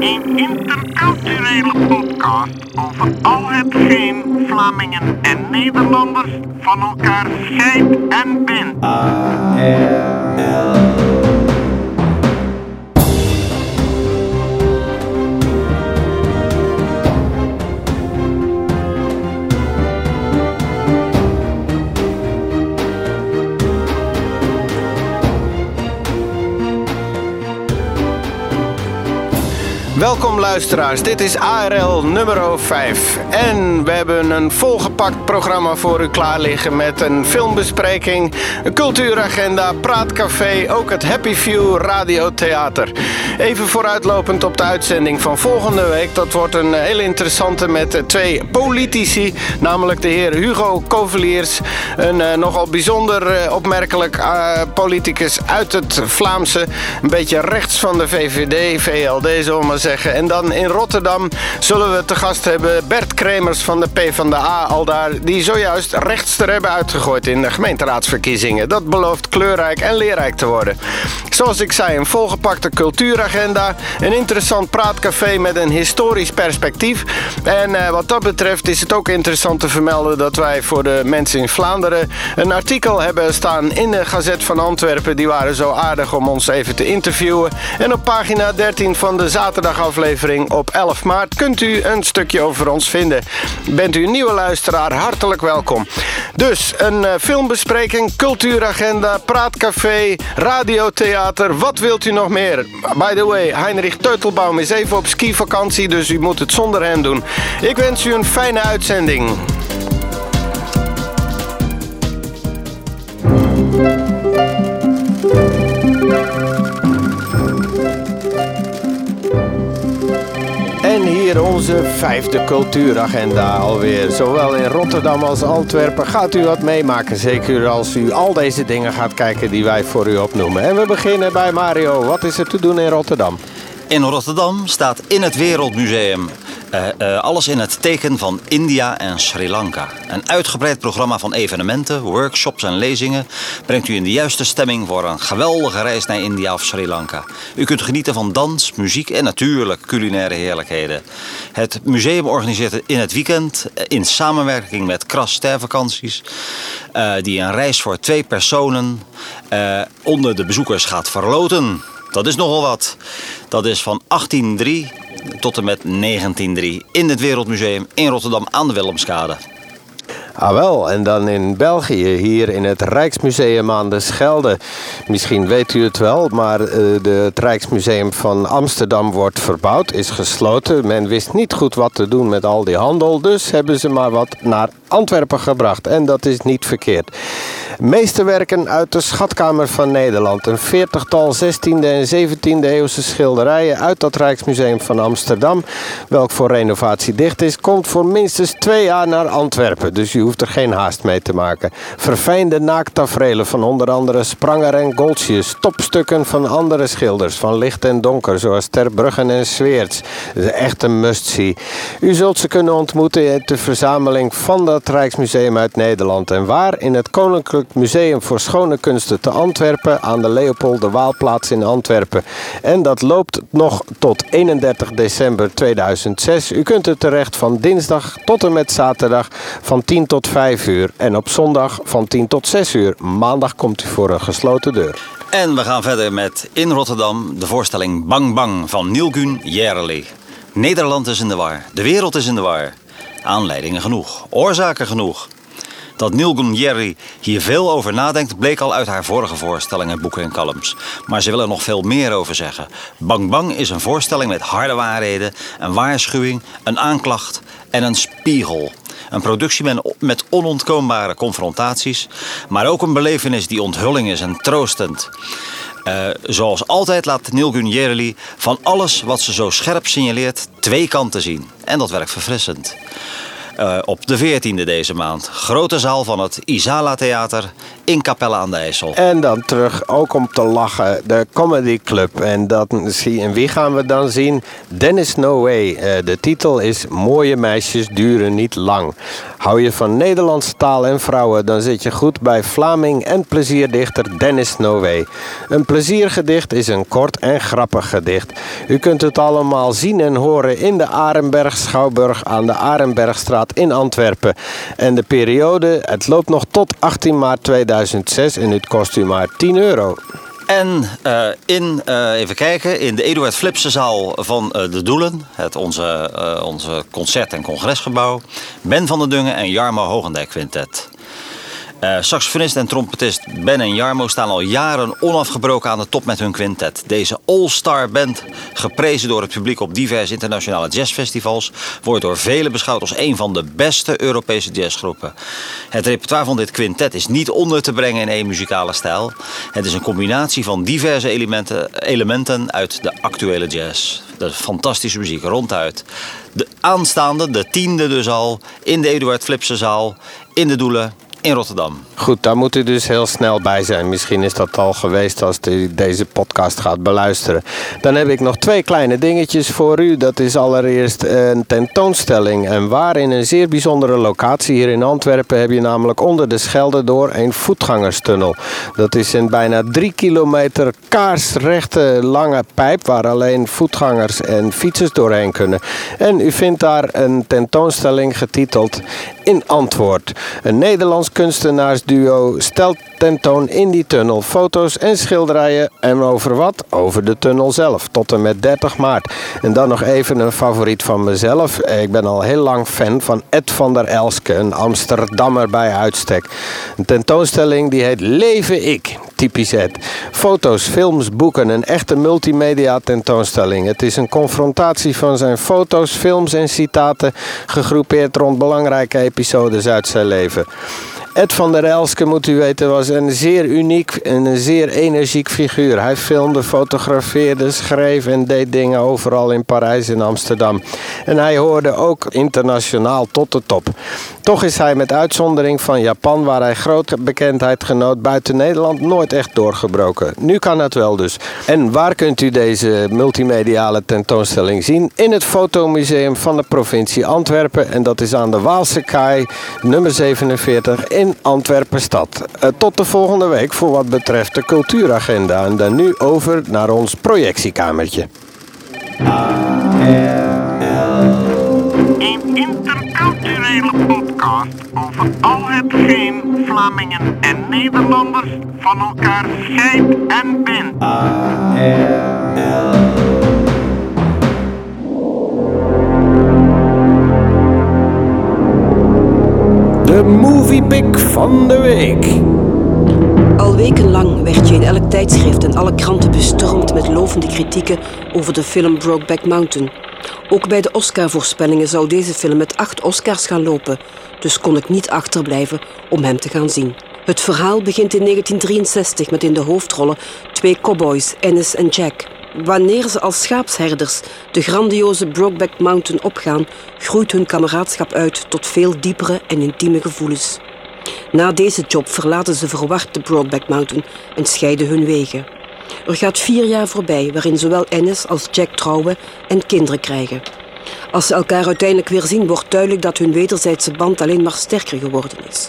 Een interculturele podcast over al hetgeen Vlamingen en Nederlanders van elkaar scheidt en bindt. Welkom luisteraars, dit is ARL nummer 5. En we hebben een volgepakt programma voor u klaar liggen met een filmbespreking, een cultuuragenda, praatcafé, ook het Happy View radiotheater. Even vooruitlopend op de uitzending van volgende week. Dat wordt een hele interessante met twee politici, namelijk de heer Hugo Koveliers, een uh, nogal bijzonder uh, opmerkelijk uh, politicus uit het Vlaamse, een beetje rechts van de VVD, VLD zullen we maar zeggen. En dan in Rotterdam zullen we te gast hebben Bert Kremers van de PvdA al daar, die zojuist rechts er hebben uitgegooid in de gemeenteraadsverkiezingen. Dat belooft kleurrijk en leerrijk te worden. Zoals ik zei, een volgepakte cultuuragenda, een interessant praatcafé met een historisch perspectief. En uh, wat dat betreft is het ook interessant te vermelden dat wij voor de mensen in Vlaanderen een artikel hebben staan in de Gazet van Antwerpen. Die waren zo aardig om ons even te interviewen. En op pagina 13 van de zaterdagaflevering op 11 maart kunt u een stukje over ons vinden. Bent u een nieuwe luisteraar, hartelijk welkom. Dus een uh, filmbespreking, cultuuragenda, praatcafé, radiotheater. Wat wilt u nog meer? By the way, Heinrich Teutelbaum is even op skivakantie, dus u moet het zonder hem doen. Ik wens u een fijne uitzending. Onze vijfde cultuuragenda alweer. Zowel in Rotterdam als Antwerpen gaat u wat meemaken. Zeker als u al deze dingen gaat kijken die wij voor u opnoemen. En we beginnen bij Mario. Wat is er te doen in Rotterdam? In Rotterdam staat in het Wereldmuseum uh, uh, alles in het teken van India en Sri Lanka. Een uitgebreid programma van evenementen, workshops en lezingen brengt u in de juiste stemming voor een geweldige reis naar India of Sri Lanka. U kunt genieten van dans, muziek en natuurlijk culinaire heerlijkheden. Het museum organiseert in het weekend in samenwerking met Kras Stervakanties, uh, die een reis voor twee personen onder de bezoekers gaat verloten. Dat is nogal wat. Dat is van 1803 tot en met 1903 in het Wereldmuseum in Rotterdam aan de Willemskade. Ah wel, en dan in België, hier in het Rijksmuseum aan de Schelde. Misschien weet u het wel, maar uh, de, het Rijksmuseum van Amsterdam wordt verbouwd, is gesloten. Men wist niet goed wat te doen met al die handel, dus hebben ze maar wat naar Antwerpen gebracht. En dat is niet verkeerd. Meesterwerken uit de Schatkamer van Nederland. Een veertigtal 16e en 17e eeuwse schilderijen uit dat Rijksmuseum van Amsterdam. Welk voor renovatie dicht is, komt voor minstens twee jaar naar Antwerpen. Dus u hoeft er geen haast mee te maken. Verfijnde naaktafrelen van onder andere Spranger en Goltjes. Topstukken van andere schilders, van licht en donker, zoals Terbruggen en Sweerts. Echt een must-see. U zult ze kunnen ontmoeten in de verzameling van dat Rijksmuseum uit Nederland. En waar? In het Koninklijk Museum voor Schone Kunsten te Antwerpen aan de Leopold de Waalplaats in Antwerpen. En dat loopt nog tot 31 december 2006. U kunt er terecht van dinsdag tot en met zaterdag van 10 tot 5 uur. En op zondag van 10 tot 6 uur. Maandag komt u voor een gesloten deur. En we gaan verder met in Rotterdam de voorstelling Bang Bang van Nielgun Jerli. Nederland is in de war. De wereld is in de war. Aanleidingen genoeg. Oorzaken genoeg. Dat Nilgun Jerry hier veel over nadenkt, bleek al uit haar vorige voorstellingen, boeken en columns. Maar ze wil er nog veel meer over zeggen. Bang Bang is een voorstelling met harde waarheden, een waarschuwing, een aanklacht en een spiegel. Een productie met onontkoombare confrontaties, maar ook een belevenis die onthulling is en troostend. Uh, zoals altijd laat Nilgun Jereli van alles wat ze zo scherp signaleert twee kanten zien. En dat werkt verfrissend. Uh, op de 14e deze maand. Grote zaal van het Isala Theater in Capelle aan de IJssel. En dan terug, ook om te lachen, de Comedy Club. En, dat, en wie gaan we dan zien? Dennis No Way. Eh, de titel is Mooie meisjes duren niet lang. Hou je van Nederlandse taal en vrouwen, dan zit je goed bij Vlaming en plezierdichter Dennis No Way. Een pleziergedicht is een kort en grappig gedicht. U kunt het allemaal zien en horen in de Arenberg Schouwburg aan de Arenbergstraat in Antwerpen. En de periode, het loopt nog tot 18 maart 2006 en het kost u maar 10 euro. En eh, in, eh, even kijken, in de Eduard Flipse zaal van eh, De Doelen, het onze, onze concert- en congresgebouw, Ben van der Dungen en Jarmo Hogendijk Quintet. Eh, saxofonist en trompetist Ben en Jarmo staan al jaren onafgebroken aan de top met hun quintet. Deze all-star band, geprezen door het publiek op diverse internationale jazzfestivals, wordt door velen beschouwd als een van de beste Europese jazzgroepen. Het repertoire van dit quintet is niet onder te brengen in één muzikale stijl. Het is een combinatie van diverse elementen, elementen uit de actuele jazz. Is fantastische muziek ronduit. De aanstaande, de tiende dus al, in de Eduard Flipse zaal, in de Doelen, in Rotterdam. Goed, daar moet u dus heel snel bij zijn. Misschien is dat al geweest als u deze podcast gaat beluisteren. Dan heb ik nog twee kleine dingetjes voor u. Dat is allereerst een tentoonstelling. En waar in een zeer bijzondere locatie hier in Antwerpen heb je namelijk onder de Schelde door een voetgangerstunnel. Dat is een bijna drie kilometer kaarsrechte lange pijp waar alleen voetgangers en fietsers doorheen kunnen. En u vindt daar een tentoonstelling getiteld In Antwoord. Een Nederlands kunstenaarsduo stelt tentoon in die tunnel foto's en schilderijen. En over wat? Over de tunnel zelf, tot en met 30 maart. En dan nog even een favoriet van mezelf. Ik ben al heel lang fan van Ed van der Elske, een Amsterdammer bij uitstek. Een tentoonstelling die heet Leven Ik. Typisch Ed. Foto's, films, boeken, een echte multimedia tentoonstelling. Het is een confrontatie van zijn foto's, films en citaten, gegroepeerd rond belangrijke episodes uit zijn leven. Ed van der Elske, moet u weten, was een zeer uniek en een zeer energiek figuur. Hij filmde, fotografeerde, schreef en deed dingen overal in Parijs en Amsterdam. En hij hoorde ook internationaal tot de top. Toch is hij met uitzondering van Japan, waar hij grote bekendheid genoot, buiten Nederland nooit echt doorgebroken. Nu kan het wel dus. En waar kunt u deze multimediale tentoonstelling zien? In het Fotomuseum van de provincie Antwerpen. En dat is aan de Waalse Kaai, nummer 47 in Antwerpen-stad. Eh, tot de volgende week voor wat betreft de cultuuragenda. En dan nu over naar ons projectiekamertje. Een interculturele podcast over al hetgeen Vlamingen en Nederlanders van elkaar scheidt en bindt. De moviepick van de week. Al wekenlang werd je in elk tijdschrift en alle kranten bestormd met lovende kritieken over de film Brokeback Mountain. Ook bij de Oscar-voorspellingen zou deze film met acht Oscars gaan lopen, dus kon ik niet achterblijven om hem te gaan zien. Het verhaal begint in 1963 met in de hoofdrollen twee cowboys, Ennis en Jack. Wanneer ze als schaapsherders de grandioze Brokeback Mountain opgaan, groeit hun kameraadschap uit tot veel diepere en intieme gevoelens. Na deze job verlaten ze verward de Brokeback Mountain en scheiden hun wegen. Er gaat vier jaar voorbij waarin zowel Ennis als Jack trouwen en kinderen krijgen. Als ze elkaar uiteindelijk weer zien, wordt duidelijk dat hun wederzijdse band alleen maar sterker geworden is.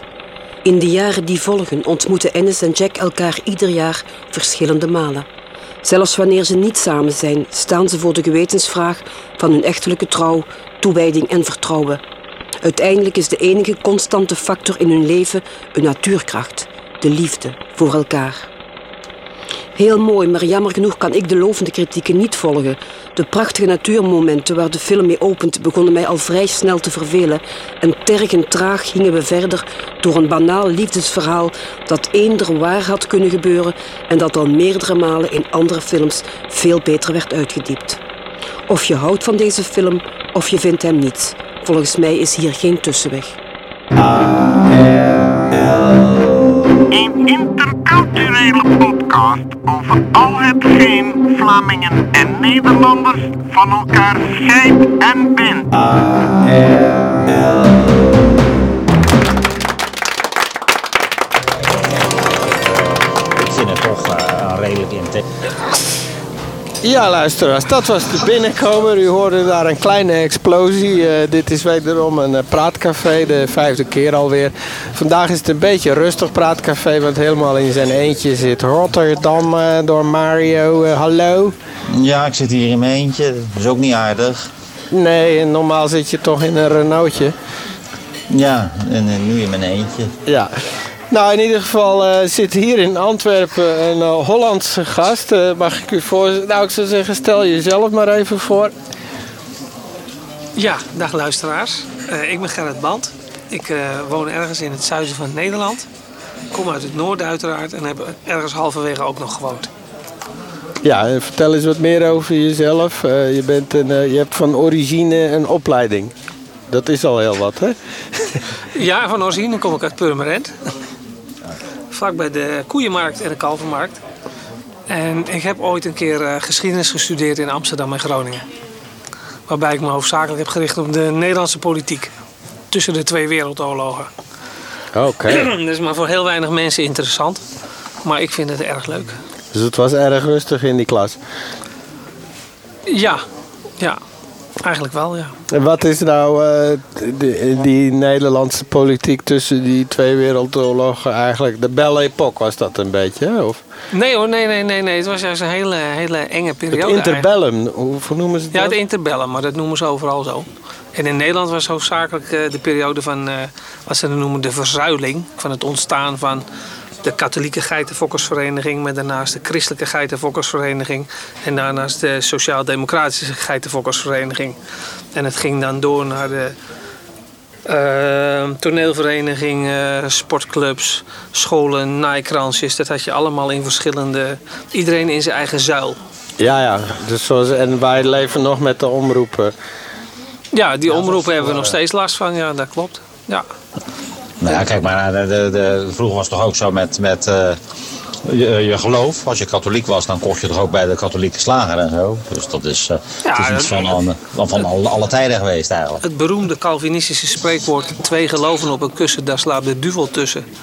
In de jaren die volgen ontmoeten Ennis en Jack elkaar ieder jaar verschillende malen. Zelfs wanneer ze niet samen zijn, staan ze voor de gewetensvraag van hun echtelijke trouw, toewijding en vertrouwen. Uiteindelijk is de enige constante factor in hun leven een natuurkracht, de liefde voor elkaar. Heel mooi, maar jammer genoeg kan ik de lovende kritieken niet volgen. De prachtige natuurmomenten waar de film mee opent begonnen mij al vrij snel te vervelen. En tergend traag gingen we verder door een banaal liefdesverhaal dat eender waar had kunnen gebeuren en dat al meerdere malen in andere films veel beter werd uitgediept. Of je houdt van deze film of je vindt hem niet. Volgens mij is hier geen tussenweg. Een interculturele podcast over al hetgeen Vlamingen en Nederlanders van elkaar scheidt en bindt. toch uh, een redelijk intake. Ja, luisteraars, dat was de binnenkomer. U hoorde daar een kleine explosie. Uh, dit is wederom een uh, praatcafé, de vijfde keer alweer. Vandaag is het een beetje rustig praatcafé, want helemaal in zijn eentje zit Rotterdam uh, door Mario. hallo. Ja, ik zit hier in mijn eentje. Dat is ook niet aardig. Nee, normaal zit je toch in een Renaultje. Ja, en nu in mijn eentje. Ja. Nou, in ieder geval uh, zit hier in Antwerpen een uh, Hollandse gast. Uh, mag ik u voor... Nou, ik zou zeggen, stel jezelf maar even voor. Ja, dag luisteraars. ik ben Gerrit Band. Ik woon ergens in het zuiden van Nederland. Kom uit het noorden uiteraard en heb ergens halverwege ook nog gewoond. Ja, vertel eens wat meer over jezelf. je, bent een, je hebt van origine een opleiding. Dat is al heel wat, hè? ja, van origine kom ik uit Purmerend vlak bij de koeienmarkt en de kalvermarkt. En ik heb ooit een keer uh, geschiedenis gestudeerd in Amsterdam en Groningen. Waarbij ik me hoofdzakelijk heb gericht op de Nederlandse politiek. Tussen de twee wereldoorlogen. Oké. Okay. dat is maar voor heel weinig mensen interessant. Maar ik vind het erg leuk. Dus het was erg rustig in die klas? Ja, ja. Eigenlijk wel, ja. En wat is nou uh, die, die, Nederlandse politiek tussen die twee wereldoorlogen eigenlijk? De Belle Époque was dat een beetje, of? Nee hoor, nee, nee, nee, nee. Het was juist een hele, hele enge periode. Het interbellum, hoe noemen ze het Ja, het interbellum, maar dat noemen ze overal zo. En in Nederland was hoofdzakelijk uh, de periode van, uh, wat ze dan noemen, de verzuiling. Van het ontstaan van de katholieke geitenfokkersvereniging, met daarnaast de christelijke geitenfokkersvereniging en daarnaast de sociaal-democratische geitenfokkersvereniging. En het ging dan door naar de uh, toneelvereniging, sportclubs, scholen, naaikransjes. Dat had je allemaal in verschillende, iedereen in zijn eigen zuil. Ja, ja. Dus zoals, en wij leven nog met de omroepen. Ja, die omroepen hebben we nog steeds last van, ja, dat klopt. Ja. Nou ja, kijk maar, de, de, de, vroeger was het toch ook zo met, met uh, je, je, geloof. Als je katholiek was, dan kocht je toch ook bij de katholieke slager en zo. Dus dat is, uh, ja, het is iets van, van, van alle, alle, tijden geweest eigenlijk. Het beroemde Calvinistische spreekwoord, twee geloven op een kussen, daar slaapt de duvel tussen.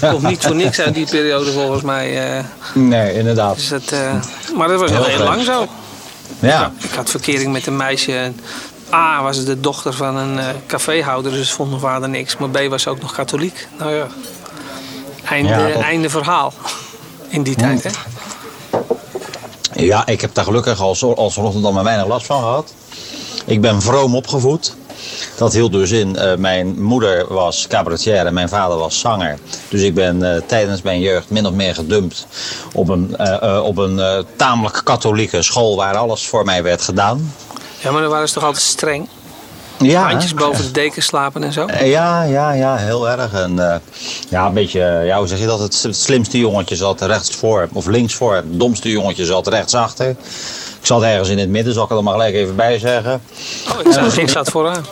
Ja. Komt niet voor niks uit die periode volgens mij. Uh, nee, inderdaad. Dus het, maar dat was heel, heel lang zo. Ja. Ik had verkering met een meisje. A was de dochter van een uh, caféhouder, dus vond mijn vader niks. Maar B was ook nog katholiek. Nou ja, einde, ja, einde verhaal in die tijd. Hè? Ja, ik heb daar gelukkig als, als Rotterdam maar weinig last van gehad. Ik ben vroom opgevoed. Dat hield dus in, uh, mijn moeder was cabaretier en mijn vader was zanger. Dus ik ben uh, tijdens mijn jeugd min of meer gedumpt op een, uh, op een tamelijk katholieke school waar alles voor mij werd gedaan. Ja, maar dan waren ze toch altijd streng? Ja. Handjes boven de deken slapen en zo? Ja, ja, ja, heel erg. En uh, ja, een beetje, ja, hoe zeg je dat? Het slimste jongetje zat rechts voor, of links voor. Het domste jongetje zat rechts achter. Ik zat ergens in het midden, zal ik er maar gelijk even bij zeggen. Oh, ik, zat, ik zat vooraan.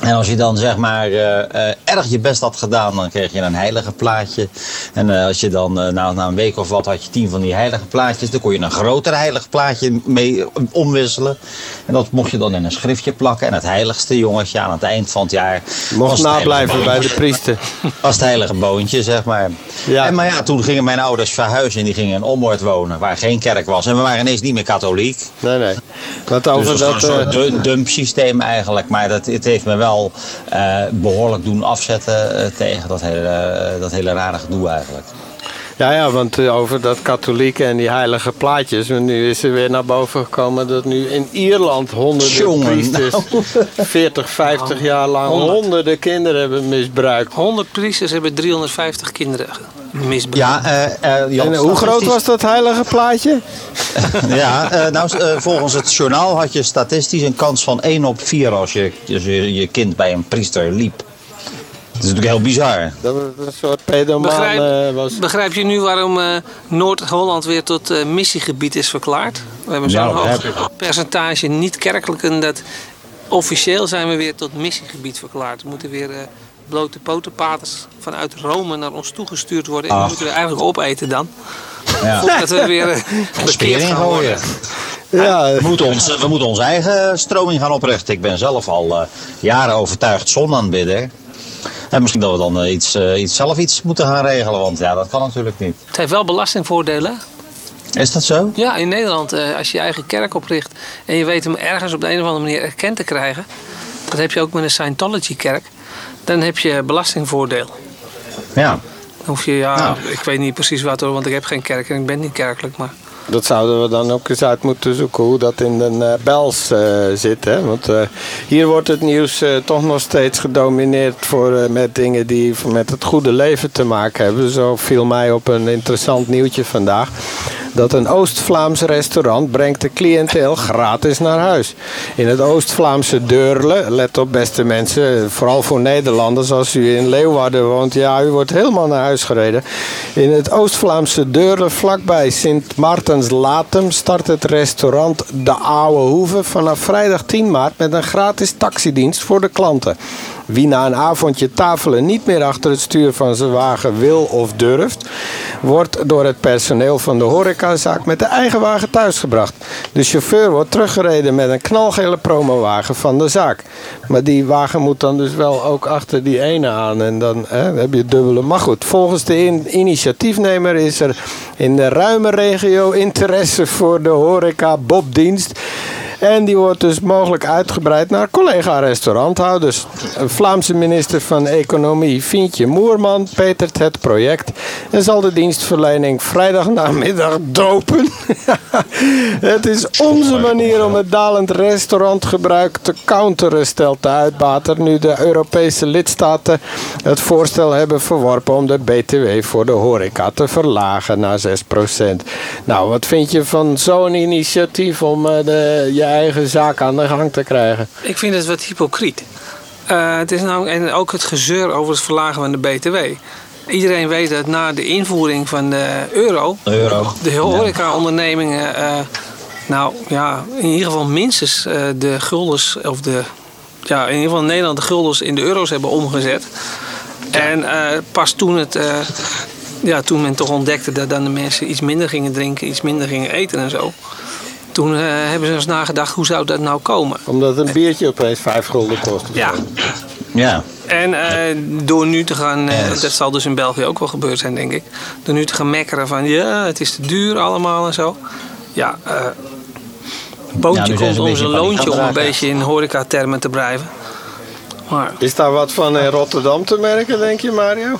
En als je dan zeg maar uh, uh, erg je best had gedaan, dan kreeg je een heilige plaatje. En uh, als je dan nou, na een week of wat had je tien van die heilige plaatjes, dan kon je een groter heilig plaatje mee omwisselen. En dat mocht je dan in een schriftje plakken. En het heiligste jongetje aan het eind van het jaar. Mocht nablijven bij de priester. Was het heilige boontje, zeg maar. Ja. En maar ja, toen gingen mijn ouders verhuizen en die gingen in Ommoord wonen, waar geen kerk was. En we waren ineens niet meer katholiek. Nee, nee. Wat over dus dat. een soort dump systeem eigenlijk. Maar dat, het heeft me wel wel uh, behoorlijk doen afzetten uh, tegen dat hele, uh, dat hele rare gedoe eigenlijk. Ja, ja, want over dat katholieke en die heilige plaatjes. Nu is er weer naar boven gekomen dat nu in Ierland honderden Jongen, priesters nou. 40, 50 jaar lang 100. honderden kinderen hebben misbruikt. 100 priesters hebben 350 kinderen misbruikt. Ja, uh, uh, en hoe groot was dat heilige plaatje? ja, uh, nou, volgens het journaal had je statistisch een kans van 1 op 4 als je, als je, je kind bij een priester liep. Dat is natuurlijk heel bizar. Dat was een soort pedomaan Begrijp, was. begrijp je nu waarom uh, Noord-Holland weer tot uh, missiegebied is verklaard? We hebben zo'n Ja, hoog percentage niet-kerkelijken dat officieel zijn we weer tot missiegebied verklaard. Er moeten weer uh, blote potenpaters vanuit Rome naar ons toegestuurd worden. En die Ach. moeten we eigenlijk opeten dan. Ja. Voordat we weer uh, Speer bekeerd gaan worden. ingooien. Ja, We moeten, ons, we moeten onze eigen stroming gaan oprichten. Ik ben zelf al eh, jaren overtuigd zonaanbidder. En misschien dat we dan eh, iets, eh, iets zelf iets moeten gaan regelen, want ja, dat kan natuurlijk niet. Het heeft wel belastingvoordelen. Is dat zo? Ja, in Nederland, eh, als je je eigen kerk opricht en je weet hem ergens op de een of andere manier erkend te krijgen, dat heb je ook met een Scientology-kerk, dan heb je belastingvoordeel. Ja. Dan hoef je, ja, Nou. ik weet niet precies wat hoor, want ik heb geen kerk en ik ben niet kerkelijk, maar Dat zouden we dan ook eens uit moeten zoeken hoe dat in de eh, Bels eh, zit. Hè? Want eh, hier wordt het nieuws toch nog steeds gedomineerd voor, met dingen die met het goede leven te maken hebben. Zo viel mij op een interessant nieuwtje vandaag. Dat een Oost-Vlaams restaurant brengt de cliënteel gratis naar huis. In het Oost-Vlaamse Deurle, let op beste mensen, vooral voor Nederlanders als u in Leeuwarden woont. Ja, u wordt helemaal naar huis gereden. In het Oost-Vlaamse Deurle, vlakbij Sint Maartens Latem, start het restaurant De Oude Hoeve vanaf vrijdag 10 maart met een gratis taxidienst voor de klanten. Wie na een avondje tafelen niet meer achter het stuur van zijn wagen wil of durft, wordt door het personeel van de horecazaak met de eigen wagen thuisgebracht. De chauffeur wordt teruggereden met een knalgele promowagen van de zaak. Maar die wagen moet dan dus wel ook achter die ene aan en dan hè, heb je dubbele. Maar goed, volgens de in- initiatiefnemer is er in de ruime regio interesse voor de horeca Bobdienst. En die wordt dus mogelijk uitgebreid naar collega-restauranthouders. Vlaamse minister van Economie, Fientje Moerman, petert het project en zal de dienstverlening vrijdagnamiddag dopen. het is onze manier om het dalend restaurantgebruik te counteren, stelt de uitbater. Nu de Europese lidstaten het voorstel hebben verworpen om de BTW voor de horeca te verlagen naar 6%. Nou, wat vind je van zo'n initiatief om eh, de, je eigen zaak aan de gang te krijgen? ik vind het wat hypocriet. Eh, het is nou, en ook het gezeur over het verlagen van de BTW. Iedereen weet dat na de invoering van de euro, Euro. de horeca-ondernemingen, eh, nou ja, in ieder geval minstens eh, de guldens, of de, ja, in ieder geval in Nederland de guldens in de euro's hebben omgezet. En eh, pas toen het, eh, ja, toen men toch ontdekte dat dan de mensen iets minder gingen drinken, iets minder gingen eten en zo. Toen eh, hebben ze eens nagedacht, hoe zou dat nou komen? Omdat een biertje opeens 5 gulden kost. Ja. Ja. en eh, door nu te gaan, eh, Yes. dat zal dus in België ook wel gebeurd zijn, denk ik. Door nu te gaan mekkeren van ja, het is te duur allemaal en zo. Ja, eh nu zijn komt om zijn loontje om een beetje in horeca-termen te blijven. Maar Is daar wat van in Rotterdam te merken, denk je, Mario?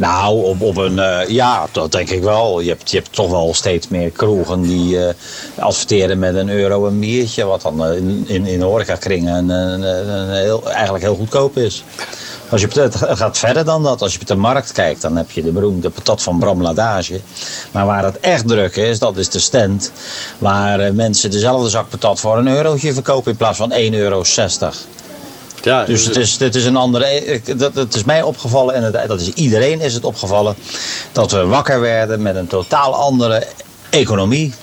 Nou, op, een, eh, ja, dat denk ik wel. Je hebt, je hebt toch wel steeds meer kroegen die eh, adverteren met een euro een biertje. Wat dan eh, in, in, in horecakringen een, een, heel, eigenlijk heel goedkoop is. Als je, het gaat verder dan dat. Als je op de markt kijkt, dan heb je de beroemde patat van Bram Ladage. Maar waar het echt druk is, dat is de stand. Waar mensen dezelfde zak patat voor een eurotje verkopen in plaats van 1,60 euro. Ja, Dus het is, dit is een andere. ik- Dat, het is mij opgevallen en het, dat is iedereen is het opgevallen. Dat we wakker werden met een totaal andere economie.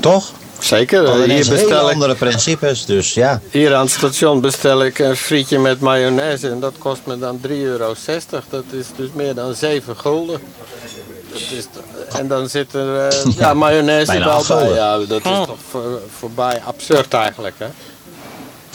Toch? Zeker, eh, hier bestel hele ik andere principes. Dus ja. Hier aan het station bestel ik een frietje met mayonaise en dat kost me dan 3,60 euro. Dat is dus meer dan 7 gulden. Dat is, en dan zit er eh, ja, mayonaise wel acht bij. Ja, dat is toch voor, voorbij absurd eigenlijk. Hè?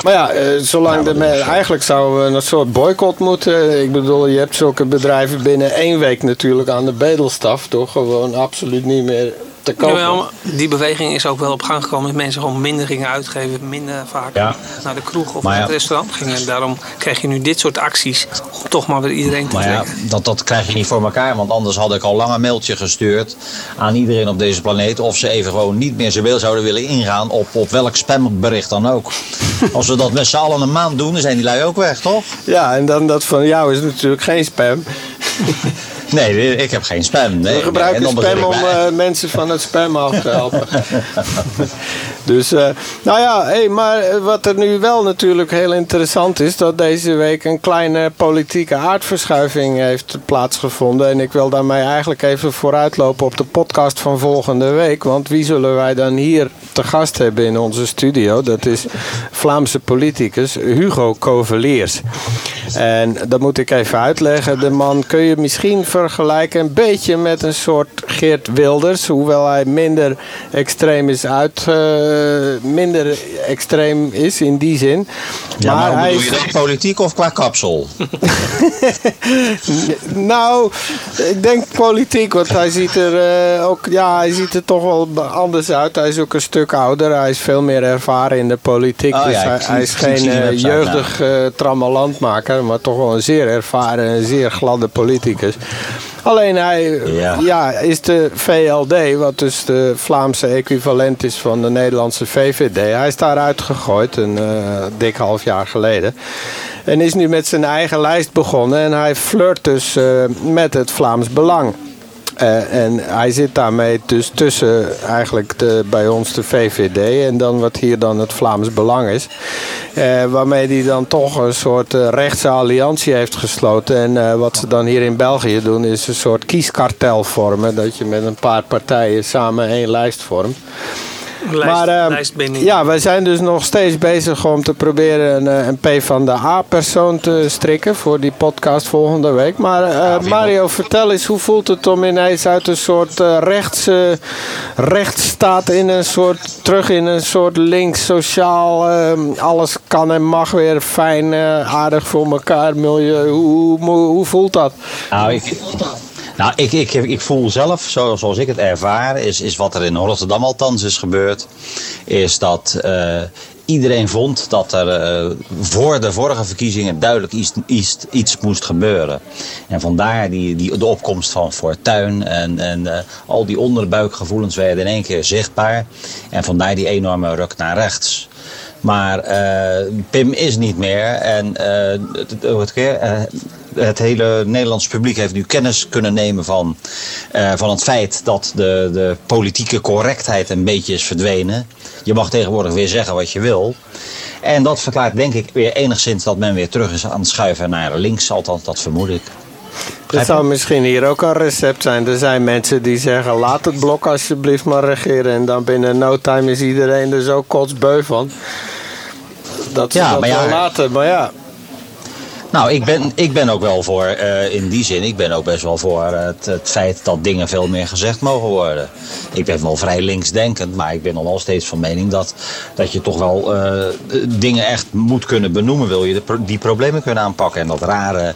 Maar ja, eh, zolang de men, eigenlijk zouden we een soort boycott moeten. Ik bedoel, je hebt zulke bedrijven binnen één week natuurlijk aan de bedelstaf. Toch gewoon absoluut niet meer te kopen. Jawel, maar die beweging is ook wel op gang gekomen. Dat mensen gewoon minder gingen uitgeven, minder vaak Ja. naar de kroeg of Maar naar ja. het restaurant gingen. En daarom krijg je nu dit soort acties om toch maar weer iedereen te Maar ja, dat, dat krijg je niet voor elkaar. Want anders had ik al lang een mailtje gestuurd aan iedereen op deze planeet. Of ze even gewoon niet meer zoveel zouden willen ingaan op, op welk spambericht dan ook. Als we dat met z'n allen een maand doen, dan zijn die lui ook weg, toch? Ja, en dan dat van jou is natuurlijk geen spam. Nee, ik heb geen spam. Nee, We gebruiken nee, spam om eh, mensen van het spam af te helpen. dus, eh, nou ja, maar eh, wat er nu wel natuurlijk heel interessant is, dat deze week een kleine politieke aardverschuiving heeft plaatsgevonden. En ik wil daarmee eigenlijk even vooruitlopen op de podcast van volgende week. Want wie zullen wij dan hier te gast hebben in onze studio? Dat is Vlaamse politicus Hugo Coveliers. En dat moet ik even uitleggen. De man kun je misschien vergelijken een beetje met een soort Geert Wilders. Hoewel hij minder extreem is uit, eh, minder extreem is in die zin. Ja, maar, maar hij je dat politiek of qua kapsel? nou, ik denk politiek, want hij ziet er eh, ook, ja, hij ziet er toch wel anders uit. Hij is ook een stuk ouder, hij is veel meer ervaren in de politiek. Oh, dus ja, hij, ik zie- hij is geen eh, website, jeugdig uh, trammelandmaker, maar toch wel een zeer ervaren en zeer gladde politicus. Alleen hij Ja. ja. is de VLD, wat dus de Vlaamse equivalent is van de Nederlandse VVD. Hij is daaruit gegooid, een eh, dik half jaar geleden. En is nu met zijn eigen lijst begonnen. En hij flirt dus eh, met het Vlaams Belang. Eh, en hij zit daarmee dus tussen eigenlijk de, bij ons de VVD en dan wat hier dan het Vlaams Belang is. Waarmee hij dan toch een soort eh, rechtse alliantie heeft gesloten. En wat ze dan hier in België doen is een soort kieskartel vormen. Dat je met een paar partijen samen één lijst vormt. Lijst, maar ehm, ja, wij zijn dus nog steeds bezig om te proberen een, eh, een P van de A-persoon te strikken voor die podcast volgende week. Maar eh, Mario, vertel eens, hoe voelt het om ineens uit een soort eh, rechts, eh, rechtsstaat in een soort, terug in een soort links, sociaal, eh, alles kan en mag weer fijn, eh, aardig voor elkaar, milieu. Hoe, hoe, hoe voelt dat? Nou, ik, nou ik, ik, ik voel zelf, zo- zoals ik het ervaar, is, is wat er in Rotterdam althans is gebeurd, is dat eh, iedereen vond dat er eh, voor de vorige verkiezingen duidelijk iets, iets, moest gebeuren. En vandaar die, die, de opkomst van Fortuyn en, en eh, al die onderbuikgevoelens werden in één keer zichtbaar. En vandaar die enorme ruk naar rechts. Maar Pim is niet meer. En het, het, het, het hele Nederlands publiek heeft nu kennis kunnen nemen van, eh, van het feit dat de, de politieke correctheid een beetje is verdwenen. Je mag tegenwoordig weer zeggen wat je wil. En dat verklaart denk ik weer enigszins dat men weer terug is aan het schuiven naar links. Althans, dat vermoed ik. Dat zou misschien hier ook een recept zijn. Er zijn mensen die zeggen: laat het blok alsjeblieft maar regeren. En dan binnen no time is iedereen er zo kotsbeu van. Dat ze Ja, dat maar ja, wel laten. Maar ja, Nou, ik ben, ik ben ook wel voor, eh, in die zin, ik ben ook best wel voor het, het feit dat dingen veel meer gezegd mogen worden. Ik ben wel vrij linksdenkend, maar ik ben nog wel steeds van mening dat, dat je toch wel eh, dingen echt moet kunnen benoemen. Wil je de die problemen kunnen aanpakken. En dat rare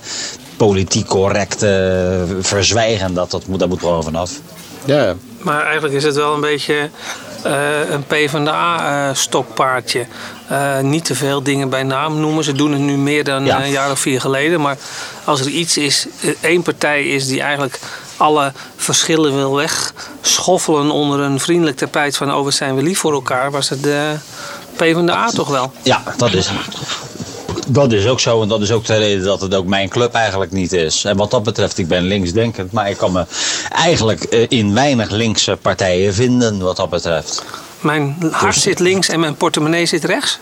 politiek correcte verzwijgen, dat, dat moet, daar moet gewoon vanaf. ja. Maar eigenlijk is het wel een beetje eh, een PvdA-stokpaardje. Eh, niet te veel dingen bij naam noemen. Ze doen het nu meer dan Ja. eh, een jaar of vier geleden. Maar als er iets is, eh, één partij is die eigenlijk alle verschillen wil wegschoffelen onder een vriendelijk tapijt van over zijn we lief voor elkaar, was het de PvdA toch wel. Ja, dat is, dat is ook zo. En dat is ook de reden dat het ook mijn club eigenlijk niet is. En wat dat betreft, ik ben linksdenkend. Maar ik kan me eigenlijk eh, in weinig linkse partijen vinden wat dat betreft. Mijn hart zit links en mijn portemonnee zit rechts.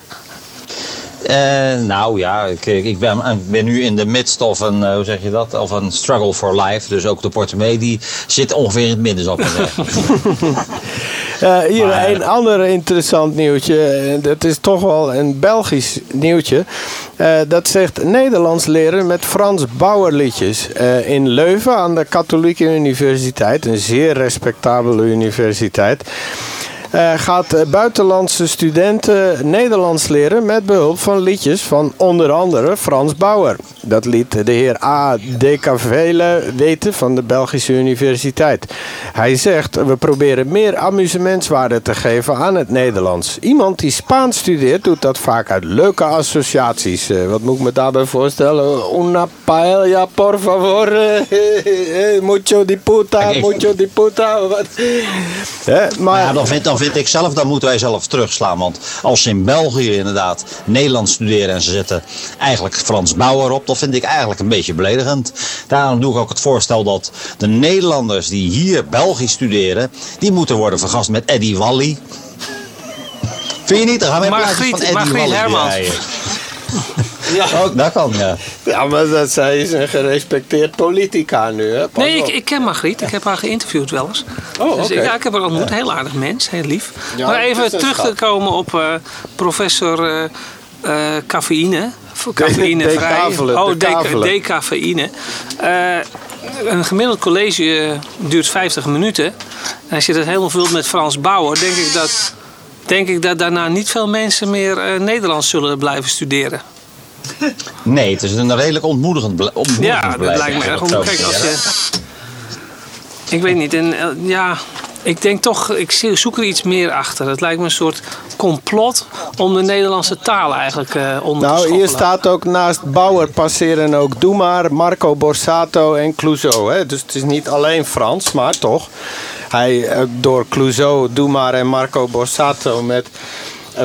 Eh, nou ja, ik, ik, ben, ik ben nu in de midst of een, eh, hoe zeg je dat, of een struggle for life. Dus ook de portemonnee die zit ongeveer in het midden, zal ik maar zeggen. Eh, hier Maar- een ander interessant nieuwtje. Dat is toch wel een Belgisch nieuwtje. Eh, dat zegt Nederlands leren met Frans Bauerliedjes. Eh, in Leuven aan de Katholieke Universiteit, een zeer respectabele universiteit. Eh, gaat buitenlandse studenten Nederlands leren met behulp van liedjes van onder andere Frans Bauer. Dat liet de heer A. Decavele weten van de Belgische Universiteit. Hij zegt, we proberen meer amusementswaarde te geven aan het Nederlands. Iemand die Spaans studeert doet dat vaak uit leuke associaties. Eh, wat moet ik me daarbij voorstellen? Una paella, por favor. Eh, mucho di puta, mucho di puta. Wat? Maar ja, dan dan vind ik zelf, dan moeten wij zelf terugslaan. Want als ze in België inderdaad Nederlands studeren en ze zetten eigenlijk Frans Bauer op, dat vind ik eigenlijk een beetje beledigend. Daarom doe ik ook het voorstel dat de Nederlanders die hier Belgisch studeren, die moeten worden vergast met Eddie Wally. Vind je niet? Dan gaan we Margriet- van Eddie Margriet Wally Hermans. Ja, ook dat kan, ja. Ja, maar dat, zij is een gerespecteerd politica nu, hè? Pas Nee, ik, ken Margriet. Ik heb haar geïnterviewd wel eens. Oh, Dus ik, ja, ik heb haar ontmoet. Heel aardig mens, heel lief. Ja, maar even terug te komen op eh, professor eh eh, cafeïne. Voor Cafeïnevrij. Oh, decafeïne. Eh, een gemiddeld college duurt 50 minuten. En als je dat helemaal vult met Frans Bauer, denk ik dat denk ik dat daarna niet veel mensen meer eh, Nederlands zullen blijven studeren. Nee, het is een redelijk ontmoedigend, ontmoedigend Ja, dat beleid, lijkt me erg dat Kijk, als je. Ik weet niet. En, eh, ja, ik denk toch, ik zie- zoek er iets meer achter. Het lijkt me een soort complot om de Nederlandse taal eigenlijk eh onder te Nou, schoffelen. hier staat ook naast Bauer passeren ook Doemar, Marco Borsato en Clouseau. Hè? Dus het is niet alleen Frans, maar toch. Hij, eh, door Clouseau, Doemar en Marco Borsato met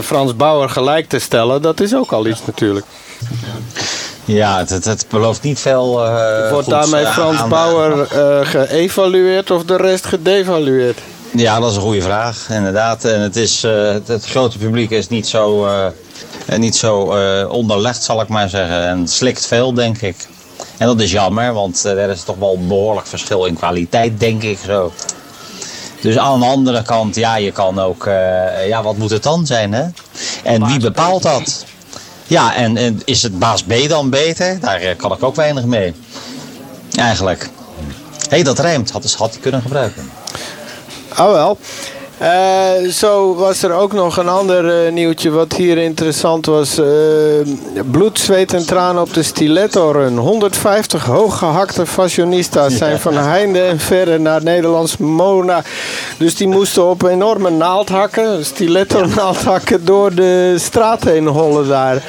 Frans Bauer gelijk te stellen, dat is ook al iets natuurlijk. Ja, het, het, het belooft niet veel. eh Wordt goeds, daarmee eh, Frans aan de- Bauer eh, geëvalueerd of de rest gedevalueerd? Ja, dat is een goede vraag, inderdaad. En het, is, eh, het, het grote publiek is niet zo, niet zo eh, onderlegd, zal ik maar zeggen. En slikt veel, denk ik. En dat is jammer, want er is toch wel een behoorlijk verschil in kwaliteit, denk ik zo. Dus aan de andere kant, ja, je kan ook, eh, ja, wat moet het dan zijn, hè? En wie bepaalt dat? Ja, en, is het baas B dan beter? Daar eh, kan ik ook weinig mee. Eigenlijk. Hé, hey, dat rijmt. Had, had hij kunnen gebruiken. Ah wel. Eh, zo was er ook nog een ander eh, nieuwtje wat hier interessant was. Eh, bloed, zweet en tranen op de stiletto run. 150 hooggehakte fashionistas zijn van heinde en verre naar Nederlands Mona. Dus die moesten op enorme naaldhakken, stiletto naaldhakken, door de straat heen hollen daar.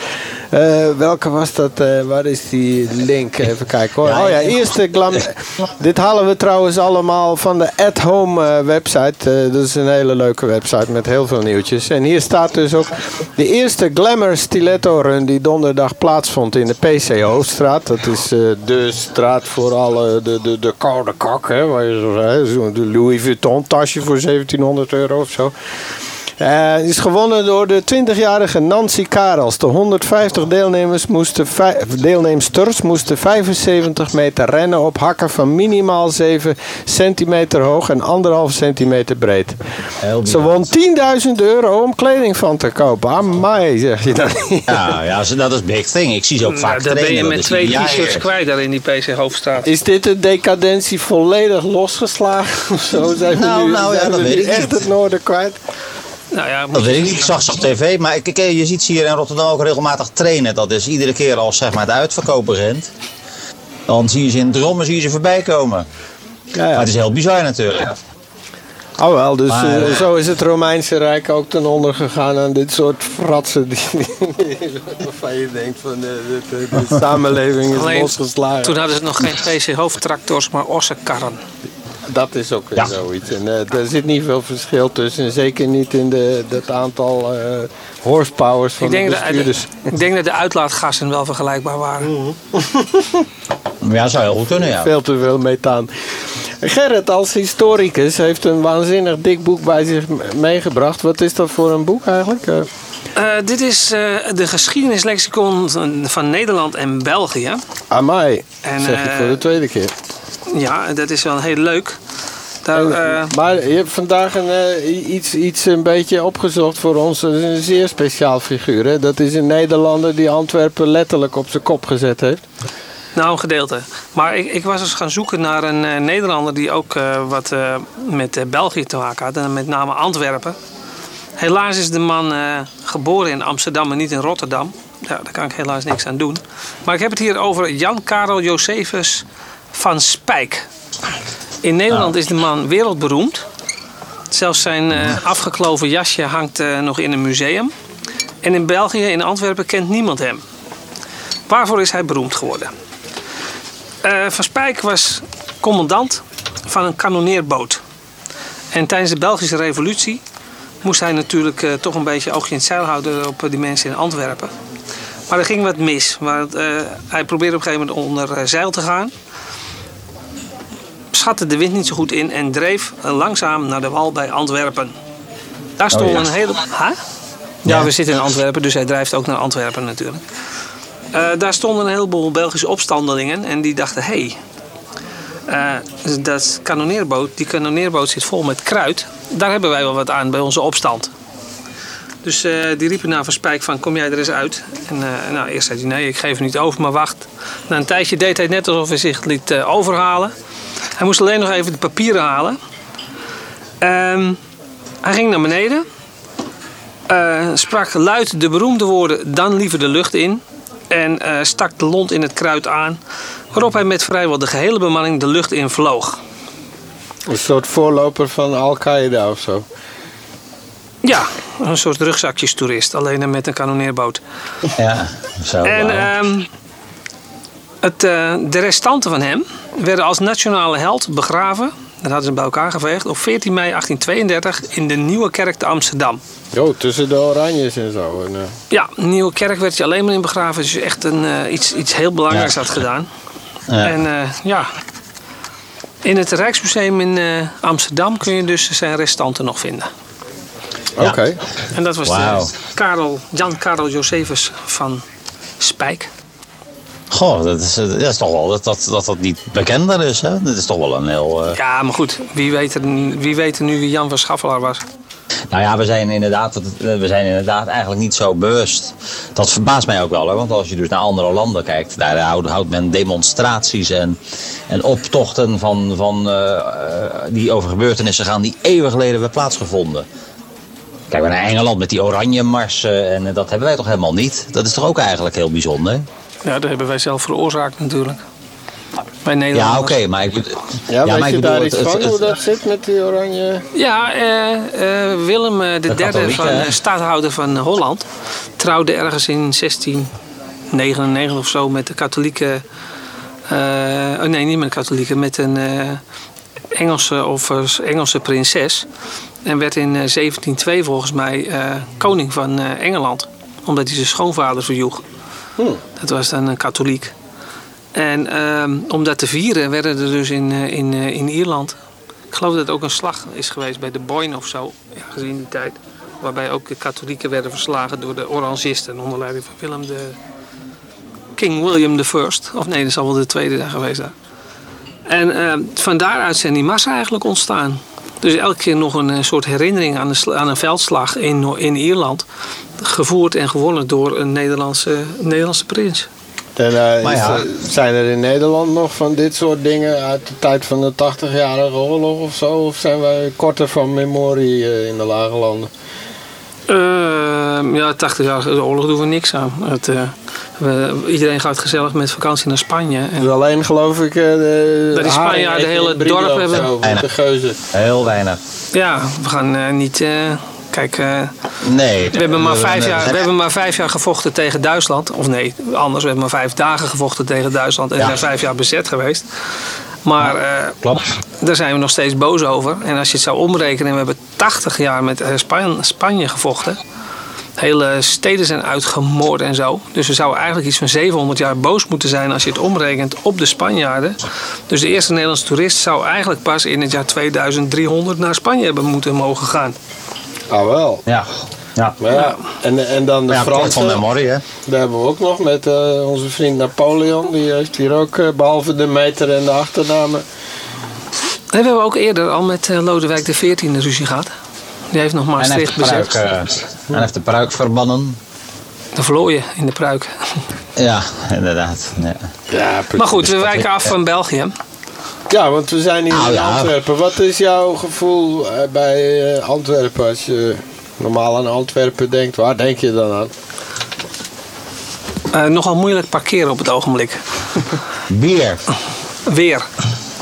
Eh, welke was dat? eh, waar is die link? Even kijken hoor. Oh ja, eerste glam. Dit halen we trouwens allemaal van de At Home eh, website. Dat is een hele leuke website met heel veel nieuwtjes. En hier staat dus ook de eerste Glamour Stiletto Run die donderdag plaatsvond in de PC Hoofdstraat. Dat is de straat voor alle de, de, de koude kak. Hè, waar je zo, de Louis Vuitton tasje voor 1700 euro of zo. Eh, is gewonnen door de 20-jarige Nancy Karels. De 150 deelnemers moesten deelnemsters moesten 75 meter rennen op hakken van minimaal 7 centimeter hoog en 1,5 centimeter breed. Ze won 10.000 euro om kleding van te kopen. Amai, zeg je dan. Ja, ja, dat is big thing. Ik zie ze ook vaak Nou, daar ben je trainen, met is twee t-shirts kwijt daar in die PC Hoofdstraat. Is dit de decadentie volledig losgeslagen? Of zo zijn we Nou, nu, nou ja, zijn dat we weet nu ik echt niet. het noorden kwijt? Nou ja, Dat weet ik niet, ik zag ze op tv, maar ik, ik- je ziet ze hier in Rotterdam ook regelmatig trainen. Dat is iedere keer als zeg maar, de uitverkoop begint. Dan zie je ze in drommen zie je ze voorbij komen. Ja, Maar het is heel bizar natuurlijk. Oh wel, dus Maar, eh, eh, zo is het Romeinse Rijk ook ten onder gegaan aan dit soort fratsen. Die, waarvan je denkt van de, de, de, de samenleving is Alleen, losgeslagen. Toen hadden ze nog geen PC hoofdtractors, maar ossenkarren. Dat is ook weer Ja. zoiets. En eh, er zit niet veel verschil tussen. Zeker niet in de, het aantal eh horsepowers van Ik denk, de dat, bestuurders. ik denk dat de uitlaatgassen wel vergelijkbaar waren. Maar ja, zou heel goed kunnen, ja. Veel te veel methaan. Gerrit als historicus heeft een waanzinnig dik boek bij zich meegebracht. Wat is dat voor een boek eigenlijk? Eh, dit is eh, de geschiedenislexicon van Nederland en België. Amai, En, zeg ik voor de tweede keer. Ja, dat is wel heel leuk. Daar, eh, maar je hebt vandaag een, eh, iets, iets een beetje opgezocht voor ons. Dat is een zeer speciaal figuur. Hè? Dat is een Nederlander die Antwerpen letterlijk op zijn kop gezet heeft. Nou, een gedeelte. Maar ik, ik was eens gaan zoeken naar een eh, Nederlander die ook wat met België te maken had. En met name Antwerpen. Helaas is de man geboren in Amsterdam en niet in Rotterdam. Ja, daar kan ik helaas niks aan doen. Maar ik heb het hier over Jan Karel Josephus van Spijk. In Nederland is de man wereldberoemd. Zelfs zijn eh, afgekloven jasje hangt eh, nog in een museum. En in België, in Antwerpen, kent niemand hem. Waarvoor is hij beroemd geworden? Eh, van Spijk was commandant van een kanonneerboot. En tijdens de Belgische revolutie moest hij natuurlijk toch een beetje oogje in het zeil houden op die mensen in Antwerpen. Maar er ging wat mis. Want, hij probeerde op een gegeven moment onder zeil te gaan. Schatte de wind niet zo goed in en dreef langzaam naar de wal bij Antwerpen. Daar stond ja. een hele. Huh? Ja, we zitten in Antwerpen, dus hij drijft ook naar Antwerpen natuurlijk. Eh, daar stonden een heleboel Belgische opstandelingen en die dachten: hé, hey, eh, dat kanonneerboot, die kanonneerboot zit vol met kruid. Daar hebben wij wel wat aan bij onze opstand. Dus eh, die riepen naar Van Spijk van kom jij er eens uit. En nou, eerst zei hij nee, ik geef het niet over, maar wacht. Na een tijdje deed hij net alsof hij zich liet eh, overhalen. Hij moest alleen nog even de papieren halen. Ehm, hij ging naar beneden. eh, sprak luid de beroemde woorden dan liever de lucht in. En eh, stak de lont in het kruid aan. Waarop hij met vrijwel de gehele bemanning de lucht in vloog. Een soort voorloper van Al-Qaeda of zo. Ja, een soort rugzakjestoerist. Alleen dan met een kanoneerboot. Ja, zo. En ehm, het, eh, de restanten van hem werden als nationale held begraven. Dat hadden ze bij elkaar geveegd. Op 14 mei 1832 in de Nieuwe Kerk te Amsterdam. Jo, tussen de oranjes en zo. En, eh, Ja, Nieuwe Kerk werd je alleen maar in begraven. Dus je echt een, eh, iets, iets heel belangrijks Ja. had gedaan. Ja. En eh, ja, in het Rijksmuseum in eh, Amsterdam kun je dus zijn restanten nog vinden. Ja. Oké. En dat was de Karel, Jan Karel Josephus van Spijk. Goh, dat is, dat is toch wel dat dat, dat dat niet bekender is, hè? Dat is toch wel een heel... eh, Ja, maar goed, wie weet, er, wie weet er nu wie Jan van Schaffelaar was? Nou ja, we zijn, inderdaad, we zijn inderdaad eigenlijk niet zo bewust. Dat verbaast mij ook wel, hè? want als je dus naar andere landen kijkt, daar houdt, men demonstraties en, en optochten van, van, eh, eh, die over gebeurtenissen gaan die eeuwen geleden hebben plaatsgevonden. Kijk maar naar Engeland met die oranje marsen en eh, dat hebben wij toch helemaal niet. Dat is toch ook eigenlijk heel bijzonder? Ja, dat hebben wij zelf veroorzaakt natuurlijk. Bij Ja, oké, maar ik, Ja, weet maar ik je bedoel, daar het- iets het- van, het- hoe dat zit met die oranje? Ja, eh, eh, Willem eh, de derde van stadhouder van Holland trouwde ergens in 1699 of zo met de katholieke. eh, oh nee, niet met de katholieke, met een eh, Engelse of eh, Engelse prinses. En werd in eh, 1702 volgens mij eh, koning van eh, Engeland, omdat hij zijn schoonvader verjoeg. Dat was dan een katholiek. En ehm, om dat te vieren werden er dus in, eh, in, eh, in Ierland. Ik geloof dat ook een slag is geweest bij de Boyne of zo, gezien die tijd. Waarbij ook de katholieken werden verslagen door de Orangisten onder leiding van Willem de. King William I. Of nee, dat zal wel de tweede daar geweest zijn. En ehm, van daaruit zijn die massa eigenlijk ontstaan. Dus elke keer nog een, eh, soort herinnering aan, aan een veldslag in, in Ierland. Gevoerd en gewonnen door een Nederlandse, Nederlandse prins. En, eh, Maar is ja. er- zijn er in Nederland nog van dit soort dingen uit de tijd van de 80-jarige oorlog of zo? Of zijn wij korter van memorie eh, in de lage landen? Ehm, ja, 80 jaar oorlog doen we niks aan. Het, eh, we- iedereen gaat gezellig met vakantie naar Spanje. En Dus alleen geloof ik... eh, de Dat die Spanjaarden hele dorp hebben. zo, de geuzen. Heel weinig. ja, we gaan eh, niet. Kijk, eh, Nee. we, hebben maar vijf jaar, we hebben maar vijf jaar gevochten tegen Duitsland. Of nee, anders. We hebben maar vijf dagen gevochten tegen Duitsland. En Ja. zijn vijf jaar bezet geweest. Maar Klopt. daar zijn we nog steeds boos over. En als je het zou omrekenen, we hebben 80 jaar met eh, Span- Spanje gevochten. Hele steden zijn uitgemoord en zo. Dus we zouden eigenlijk iets van 700 jaar boos moeten zijn als je het omrekent op de Spanjaarden. Dus de eerste Nederlandse toerist zou eigenlijk pas in het jaar 2300 naar Spanje hebben moeten mogen gaan. Ah wel. Ja. Ja. Maar ja, en, en dan de Ja, kort van Fransen, memorie, hè? daar hebben we ook nog met eh, onze vriend Napoleon. Die heeft hier ook, eh, behalve de meter en de achternamen... En we hebben ook eerder al met eh, Lodewijk XIV ruzie gehad. Die heeft nog En heeft, Maastricht bezet. hij heeft de pruik verbannen. De vlooien in de pruik. Ja, inderdaad. Ja. Ja, Maar goed, we wijken af van België. Ja, want we zijn hier Nou, in ja. Antwerpen. Wat is jouw gevoel eh, bij eh, Antwerpen als je normaal aan Antwerpen denkt? Waar denk je dan aan? Eh, nogal moeilijk parkeren op het ogenblik. Bier. Weer.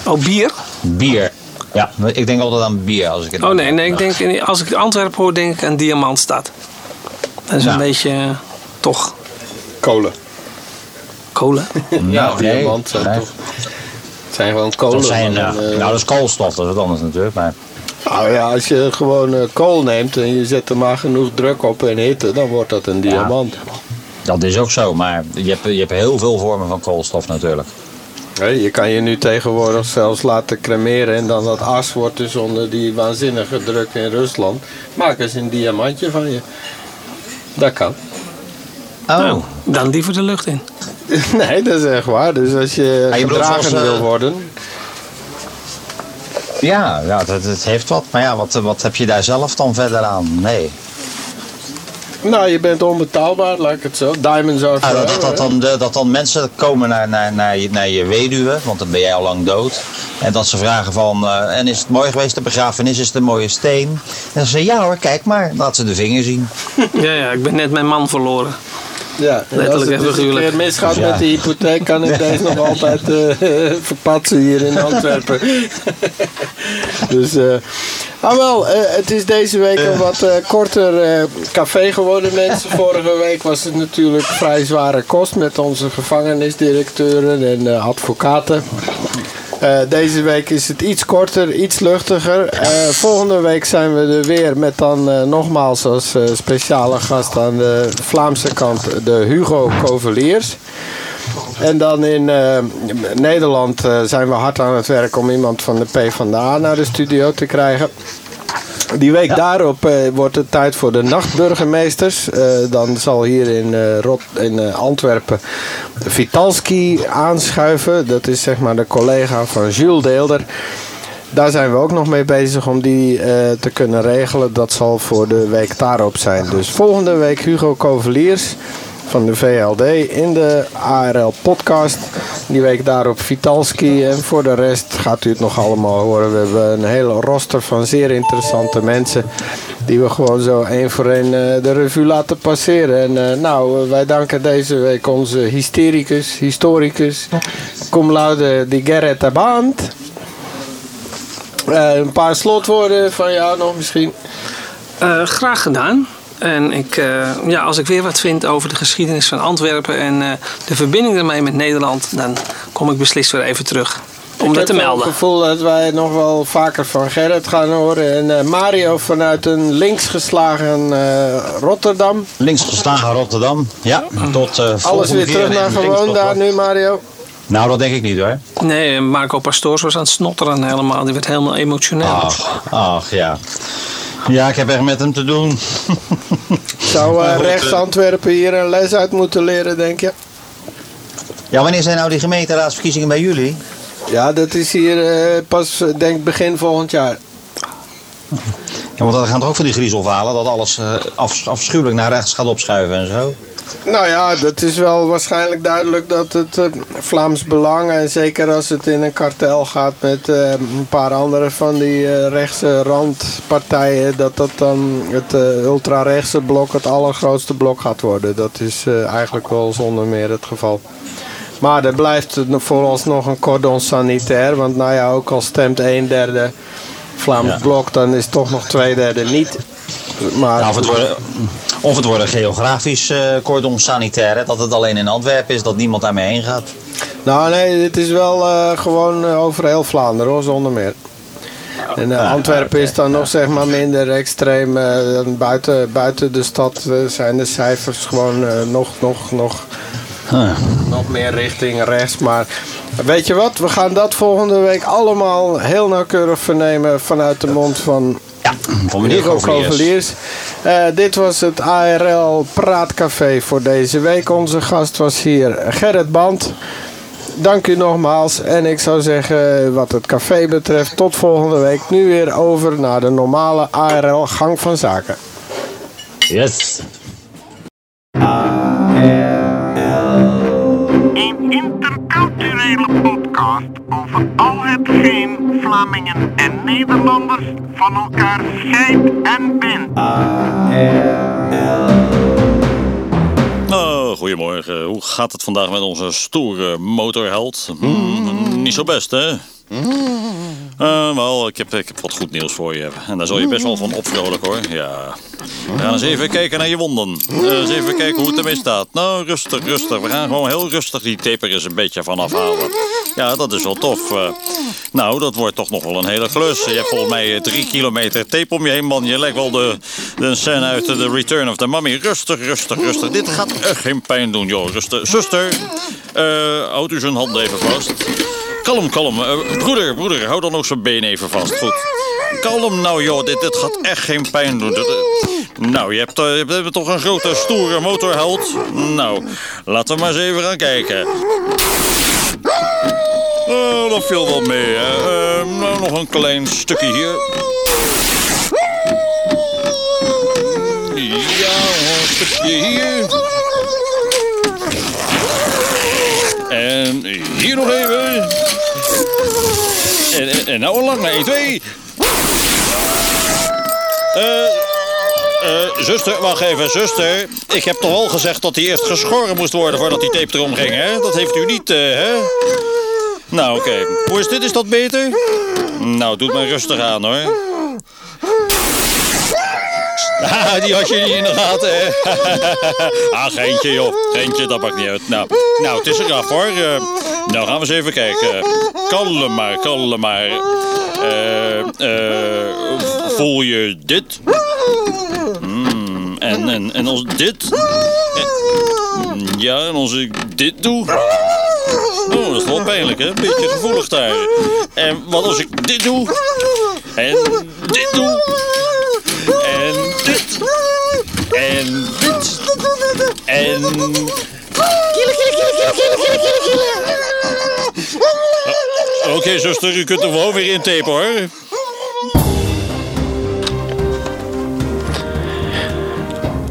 Oh, bier? Bier. Ja, ik denk altijd aan bier als ik het Oh nee, nee ik denk, als ik Antwerpen hoor, denk ik aan Diamantstad. Dat is een beetje toch Kolen. kolen. Ja, nee, diamant nee. toch. Zijn gewoon kolen. Dat zijn, ja. dan, eh, nou, dat is koolstof, dat is wat anders natuurlijk. Maar nou ja, als je gewoon eh, kool neemt en je zet er maar genoeg druk op en hitte, dan wordt dat een diamant. dat is ook zo. Maar je hebt, je hebt heel veel vormen van koolstof natuurlijk. Hé, je kan je nu tegenwoordig zelfs laten cremeren en dan dat as wordt dus onder die waanzinnige druk in Rusland. Maken ze een diamantje van je. Dat kan. Oh. Nou, dan liever de lucht in. Nee, dat is echt waar. Dus als je, je bedoelt gedragen zoals, eh, wil worden. Ja, ja het, het heeft wat. Maar ja, wat, wat heb je daar zelf dan verder aan? Nee. Nou, je bent onbetaalbaar, laat ik het zo. Diamonds are Ah, dat, dat, dan, de- dat dan mensen komen naar, naar, naar, je, naar je weduwe, want dan ben jij al lang dood. En dat ze vragen van, eh, en is het mooi geweest, de begrafenis, is het een mooie steen? En dan zeggen ze, ja hoor, kijk maar. Laat ze de vinger zien. Ja, ja, ik ben net mijn man verloren. Ja, en Letterlijk als het en dus misgaat Ja. met de hypotheek, kan ik deze nog altijd eh, verpatsen hier in Antwerpen. dus, eh ah wel, eh, het is deze week een wat eh, korter eh, café geworden, mensen. Vorige week was het natuurlijk vrij zware kost met onze gevangenisdirecteuren en eh, advocaten. Eh, deze week is het iets korter, iets luchtiger. Eh, volgende week zijn we er weer met dan eh, nogmaals als speciale gast aan de Vlaamse kant de Hugo Coveliers. En dan in Nederland zijn we hard aan het werk om iemand van de PvdA naar de studio te krijgen. Die week daarop eh, wordt het tijd voor de nachtburgemeesters. Eh, dan zal hier in, eh, Rot in Antwerpen Vitalski aanschuiven. Dat is zeg maar de collega van Jules Deelder. Daar zijn we ook nog mee bezig om die te kunnen regelen. Dat zal voor de week daarop zijn. Dus volgende week Hugo Coveliers van de VLD in de ARL podcast. Die week daarop Vitalski. En voor de rest gaat u het nog allemaal horen. We hebben een hele roster van zeer interessante mensen. Die we gewoon zo één voor één eh, de revue laten passeren. En eh, nou, eh, wij danken deze week onze hystericus, historicus, cum laude di Gerrit Band. Een paar slotwoorden van jou nog misschien. Graag gedaan. En ik, eh, ja, als ik weer wat vind over de geschiedenis van Antwerpen en eh, de verbinding ermee met Nederland, dan kom ik beslist weer even terug om ik dat te heb wel melden. het gevoel dat wij nog wel vaker van Gerrit gaan horen. En eh, Mario vanuit een links geslagen eh, Rotterdam. Links geslagen Rotterdam. Ja, tot eh Alles weer terug naar gewoon tot daar nu, Mario. Nou, dat denk ik niet hoor. Nee, Marco Pastoors was aan het snotteren helemaal. Die werd helemaal emotioneel. Ach, ach ja. Ja, ik heb echt met hem te doen. Zou eh, rechts eh, Antwerpen hier een les uit moeten leren, denk je? Ja, wanneer zijn nou die gemeenteraadsverkiezingen bij jullie? Ja, dat is hier eh, pas, denk begin volgend jaar. Ja, want dan gaan toch ook van die griezelvalen dat alles af, afschuwelijk naar rechts gaat opschuiven en zo. Nou ja, dat is wel waarschijnlijk duidelijk dat het eh, Vlaams Belang... en zeker als het in een kartel gaat met eh, een paar andere van die eh, rechtse randpartijen... dat dat dan het ultra-rechtse blok het allergrootste blok gaat worden. Dat is eigenlijk wel zonder meer het geval. Maar er blijft vooralsnog een cordon sanitair. Want nou ja, ook al stemt een derde Vlaams Ja. blok... dan is toch nog twee derde niet. Maar Nou, of, het worden, of het worden geografisch eh cordon sanitair, hè, dat het alleen in Antwerpen is, dat niemand daarmee heen gaat. Nou nee, dit is wel eh, gewoon eh, over heel Vlaanderen hoor, zonder meer. En eh, Ah, Antwerpen is dan nog zeg maar minder extreem. eh, buiten, buiten de stad eh, zijn de cijfers gewoon eh, nog, nog, nog, Huh. nog meer richting rechts. Maar weet je wat, we gaan dat volgende week allemaal heel nauwkeurig vernemen vanuit de mond van Ja, van meneer Hugo. Eh, dit was het ARL Praatcafé voor deze week. Onze gast was hier Gerrit Band. Dank u nogmaals. En ik zou zeggen, wat het café betreft, tot volgende week. Nu weer over naar de normale ARL Gang van Zaken. Yes. Een interculturele podcast over al hetgeen Vlamingen en Nederlanders van elkaar scheidt en bindt. Oh, goedemorgen. Hoe gaat het vandaag met onze stoere motorheld? Hmm, niet zo best, hè? Eh, wel, ik heb, ik heb wat goed nieuws voor je. En daar zal je best wel van opvrolijk, hoor. Ja. We gaan eens even kijken naar je wonden. Eh, eens even kijken hoe het ermee staat. Nou, rustig, rustig. We gaan gewoon heel rustig die taper eens een beetje van afhalen. Ja, dat is wel tof. Eh, nou, dat wordt toch nog wel een hele klus. Je hebt volgens mij drie kilometer tape om je heen, man. Je lijkt wel de, de scène uit The Return of the Mummy. Rustig, rustig, rustig. Dit gaat echt geen pijn doen, joh. Rustig. Zuster, eh houd u zijn handen even vast. Kalm, kalm. Eh, broeder, broeder, hou dan ook zijn been even vast. Goed. Kalm nou, joh. Dit, dit gaat echt geen pijn doen. Nou, je hebt, je hebt toch een grote, stoere motorheld? Nou, laten we maar eens even gaan kijken. Oh, dat viel wel mee, hè. Eh, nou, nog een klein stukje hier. Ja, hoor, stukje hier. En hier nog even. En, en, nou lang, 1, 2. Eh, eh, zuster, wacht even, zuster. Ik heb toch al gezegd dat hij eerst geschoren moest worden voordat die tape erom ging, hè? Dat heeft u niet, eh, hè? Nou, oké. Hoe is dit? Is dat beter? Nou, doe het maar rustig aan, hoor. Ah, die had je niet in de gaten, hè? ah, geintje, joh. Geintje, dat maakt niet uit. Nou, nou het is eraf, hoor. Uh, nou, gaan we eens even kijken. Kalm maar, kalm maar. Eh, voel je dit? Mm, en, en, en dit? Ja, en als ik dit doe? Oh, dat is wel pijnlijk, hè? Beetje gevoelig daar. En wat als ik dit doe? En dit doe? En dit? En dit? En... Killen, killen, killen, killen, killen, killen, killen. Oké, okay, zuster, u kunt er gewoon weer intapen, hoor.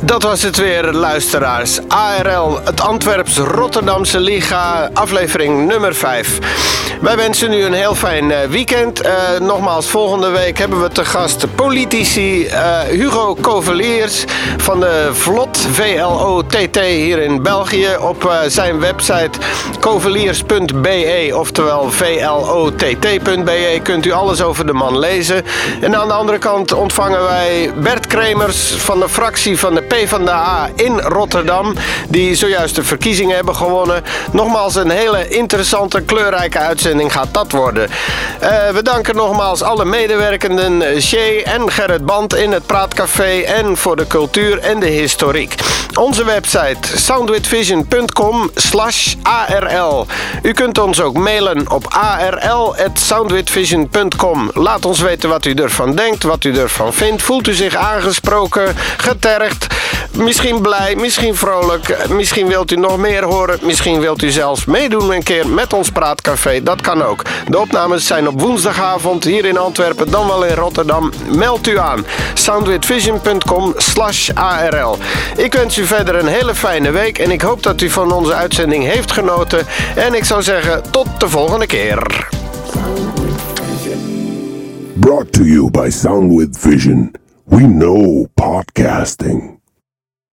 Dat was het weer, luisteraars. ARL, het Antwerps-Rotterdamse Liga, aflevering nummer 5. Wij wensen u een heel fijn eh, weekend. Uh, nogmaals, volgende week hebben we te gast politici uh, Hugo Coveliers van de Vlot VLOTT hier in België. Op zijn website coveliers.be, oftewel vlott.be, kunt u alles over de man lezen. En aan de andere kant ontvangen wij Bert Kremers van de fractie van de PvdA in Rotterdam, die zojuist de verkiezingen hebben gewonnen. Nogmaals een hele interessante, kleurrijke uitzending gaat dat worden. Uh, we danken nogmaals alle medewerkenden, Shay en Gerrit Band in het Praatcafé en voor de cultuur en de historiek. Onze website soundwithvision.com slash ARL. U kunt ons ook mailen op arl.soundwithvision.com. Laat ons weten wat u ervan denkt, wat u ervan vindt. Voelt u zich aangesproken, getergd, misschien blij, misschien vrolijk. Misschien wilt u nog meer horen, misschien wilt u zelfs meedoen een keer met ons Praatcafé. Dat kan ook. De opnames zijn op woensdagavond hier in Antwerpen, dan wel in Rotterdam. Meld u aan. soundwithvision.com slash ARL. Ik wens u verder een hele fijne week en ik hoop dat u van onze uitzending heeft genoten. En ik zou zeggen, tot de volgende keer. Brought to you by Sound Vision. We know podcasting.